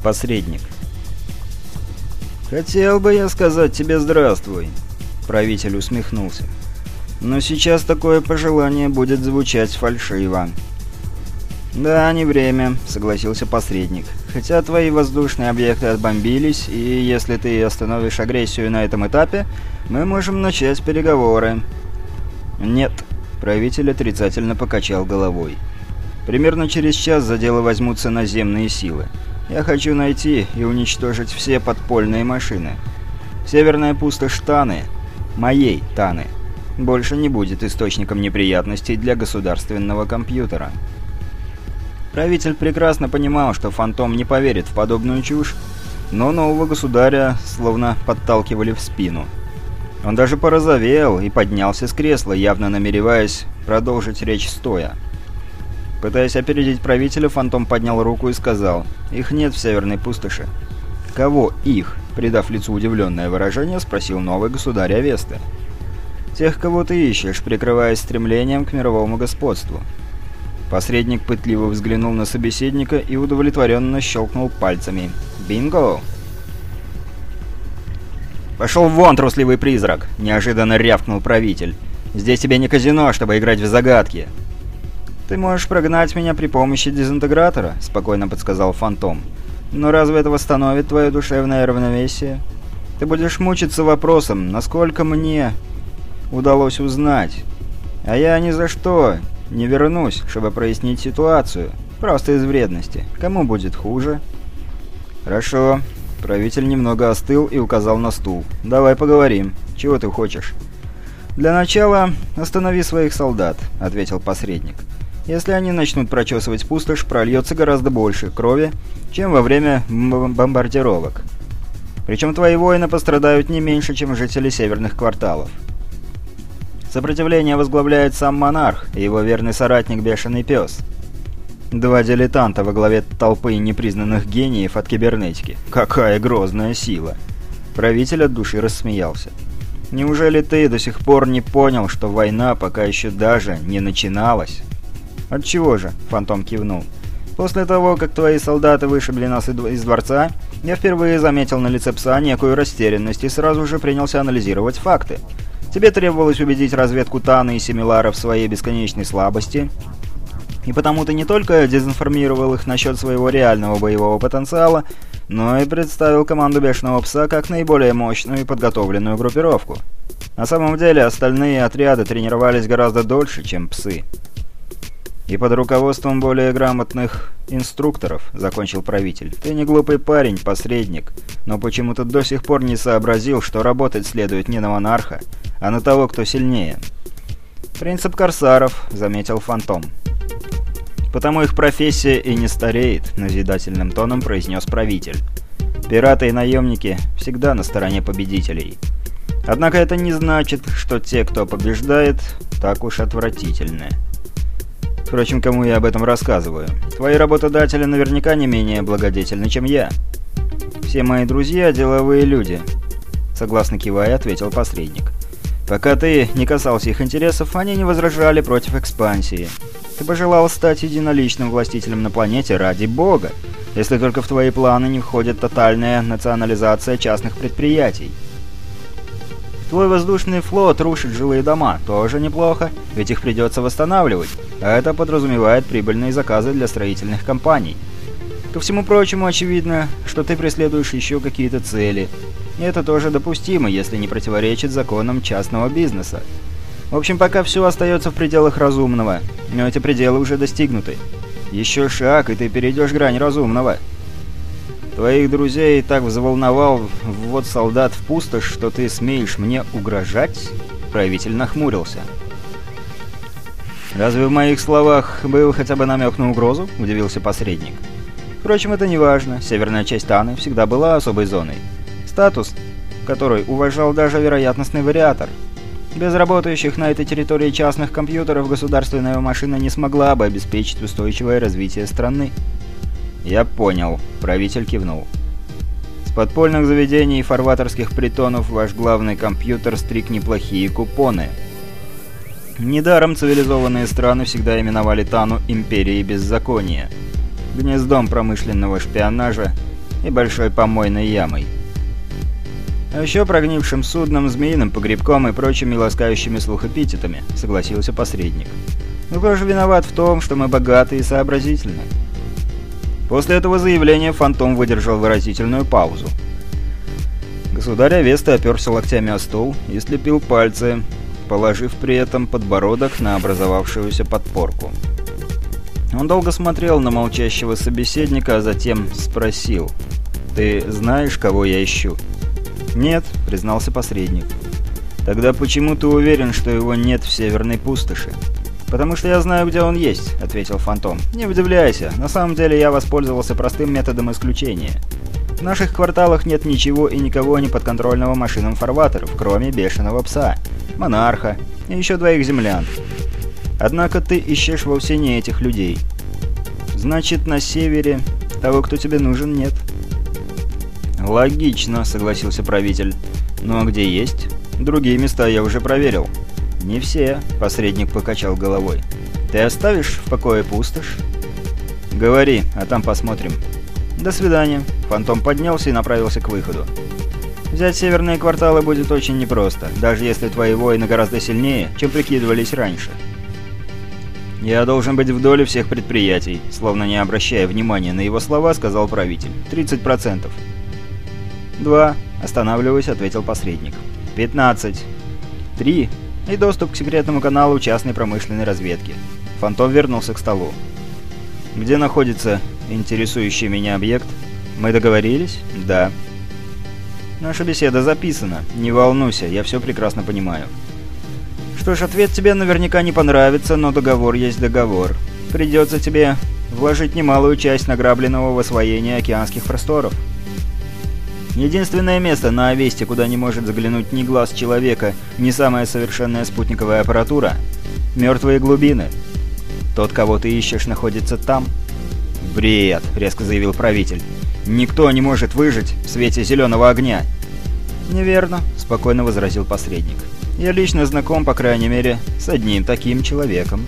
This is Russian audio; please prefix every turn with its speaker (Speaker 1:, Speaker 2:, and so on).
Speaker 1: посредник. «Хотел бы я сказать тебе здравствуй», — правитель усмехнулся. «Но сейчас такое пожелание будет звучать фальшиво». «Да, не время», — согласился посредник. «Хотя твои воздушные объекты отбомбились, и если ты остановишь агрессию на этом этапе, мы можем начать переговоры». «Нет», — правитель отрицательно покачал головой. «Примерно через час за дело возьмутся наземные силы. Я хочу найти и уничтожить все подпольные машины. Северная пустошь Таны, моей Таны, больше не будет источником неприятностей для государственного компьютера». Правитель прекрасно понимал, что Фантом не поверит в подобную чушь, но нового государя словно подталкивали в спину. Он даже порозовел и поднялся с кресла, явно намереваясь продолжить речь стоя. Пытаясь опередить правителя, Фантом поднял руку и сказал, «Их нет в Северной пустоши». «Кого их?» — придав лицу удивленное выражение, спросил новый государь Авесты. «Тех, кого ты ищешь, прикрываясь стремлением к мировому господству. Посредник пытливо взглянул на собеседника и удовлетворенно щелкнул пальцами. «Бинго!» «Пошел вон, трусливый призрак!» – неожиданно рявкнул правитель. «Здесь тебе не казино, чтобы играть в загадки!» «Ты можешь прогнать меня при помощи дезинтегратора», – спокойно подсказал Фантом. «Но разве это восстановит твое душевное равновесие? Ты будешь мучиться вопросом, насколько мне удалось узнать. А я ни за что не вернусь, чтобы прояснить ситуацию. Просто из вредности. Кому будет хуже?» «Хорошо». Правитель немного остыл и указал на стул. «Давай поговорим. Чего ты хочешь?» «Для начала останови своих солдат», — ответил посредник. «Если они начнут прочесывать пустошь, прольется гораздо больше крови, чем во время бомбардировок. Причем твои воины пострадают не меньше, чем жители северных кварталов. Сопротивление возглавляет сам монарх и его верный соратник Бешеный Пес. Два дилетанта во главе толпы непризнанных гениев от кибернетики. Какая грозная сила! Правитель от души рассмеялся. Неужели ты до сих пор не понял, что война пока еще даже не начиналась? Отчего же? Фантом кивнул. После того, как твои солдаты вышибли нас из дворца, я впервые заметил на лице пса некую растерянность и сразу же принялся анализировать факты. Тебе требовалось убедить разведку Таны и Семилара в своей бесконечной слабости, и потому ты не только дезинформировал их насчет своего реального боевого потенциала, но и представил команду Бешеного Пса как наиболее мощную и подготовленную группировку. На самом деле остальные отряды тренировались гораздо дольше, чем псы. «И под руководством более грамотных инструкторов», — закончил правитель. «Ты не глупый парень, посредник, но почему-то до сих пор не сообразил, что работать следует не на монарха, а на того, кто сильнее». «Принцип корсаров», — заметил Фантом. «Потому их профессия и не стареет», — назидательным тоном произнес правитель. «Пираты и наемники всегда на стороне победителей». Однако это не значит, что те, кто побеждает, так уж отвратительны. Впрочем, кому я об этом рассказываю? Твои работодатели наверняка не менее благодетельны, чем я. Все мои друзья – деловые люди. Согласно кивая, ответил посредник. Пока ты не касался их интересов, они не возражали против экспансии. Ты пожелал стать единоличным властителем на планете ради бога, если только в твои планы не входит тотальная национализация частных предприятий. Твой воздушный флот рушит жилые дома, тоже неплохо, ведь их придется восстанавливать, а это подразумевает прибыльные заказы для строительных компаний. Ко всему прочему, очевидно, что ты преследуешь еще какие-то цели. И это тоже допустимо, если не противоречит законам частного бизнеса. В общем, пока все остается в пределах разумного, но эти пределы уже достигнуты. Еще шаг, и ты перейдешь грань разумного. Твоих друзей так взволновал ввод солдат в пустошь, что ты смеешь мне угрожать?» Правитель нахмурился. «Разве в моих словах был хотя бы намек на угрозу?» – удивился посредник. «Впрочем, это не важно. Северная часть Таны всегда была особой зоной. Статус, который уважал даже вероятностный вариатор. Без работающих на этой территории частных компьютеров государственная машина не смогла бы обеспечить устойчивое развитие страны». «Я понял», — правитель кивнул. «С подпольных заведений и фарватерских притонов ваш главный компьютер стриг неплохие купоны». Недаром цивилизованные страны всегда именовали Тану «империей беззакония», гнездом промышленного шпионажа и большой помойной ямой. А еще прогнившим судном, змеиным погребком и прочими ласкающими слух согласился посредник. Ну кто же виноват в том, что мы богаты и сообразительны? После этого заявления Фантом выдержал выразительную паузу. Государь Авеста оперся локтями о стол и слепил пальцы, положив при этом подбородок на образовавшуюся подпорку. Он долго смотрел на молчащего собеседника, а затем спросил. «Ты знаешь, кого я ищу?» «Нет», — признался посредник. «Тогда почему ты уверен, что его нет в Северной пустоши?» «Потому что я знаю, где он есть», — ответил Фантом. «Не удивляйся, на самом деле я воспользовался простым методом исключения. В наших кварталах нет ничего и никого не подконтрольного машинам фарватеров, кроме Бешеного Пса, Монарха и еще двоих землян. Однако ты ищешь вовсе не этих людей. Значит, на севере того, кто тебе нужен, нет». «Логично», — согласился правитель. «Ну а где есть? Другие места я уже проверил». «Не все», — посредник покачал головой. «Ты оставишь в покое пустошь?» «Говори, а там посмотрим». «До свидания». Фантом поднялся и направился к выходу. «Взять северные кварталы будет очень непросто, даже если твои воины гораздо сильнее, чем прикидывались раньше». «Я должен быть в доле всех предприятий», словно не обращая внимания на его слова, сказал правитель. «30 процентов». «Два», — останавливаясь, ответил посредник. «Пятнадцать». «Три», и доступ к секретному каналу частной промышленной разведки. Фантом вернулся к столу. «Где находится интересующий меня объект?» «Мы договорились?» «Да». «Наша беседа записана. Не волнуйся, я все прекрасно понимаю». «Что ж, ответ тебе наверняка не понравится, но договор есть договор. Придется тебе вложить немалую часть награбленного в освоение океанских просторов». Единственное место на Авесте, куда не может заглянуть ни глаз человека, ни самая совершенная спутниковая аппаратура — мертвые глубины. Тот, кого ты ищешь, находится там. «Бред!» — резко заявил правитель. «Никто не может выжить в свете зеленого огня!» «Неверно», — спокойно возразил посредник. «Я лично знаком, по крайней мере, с одним таким человеком».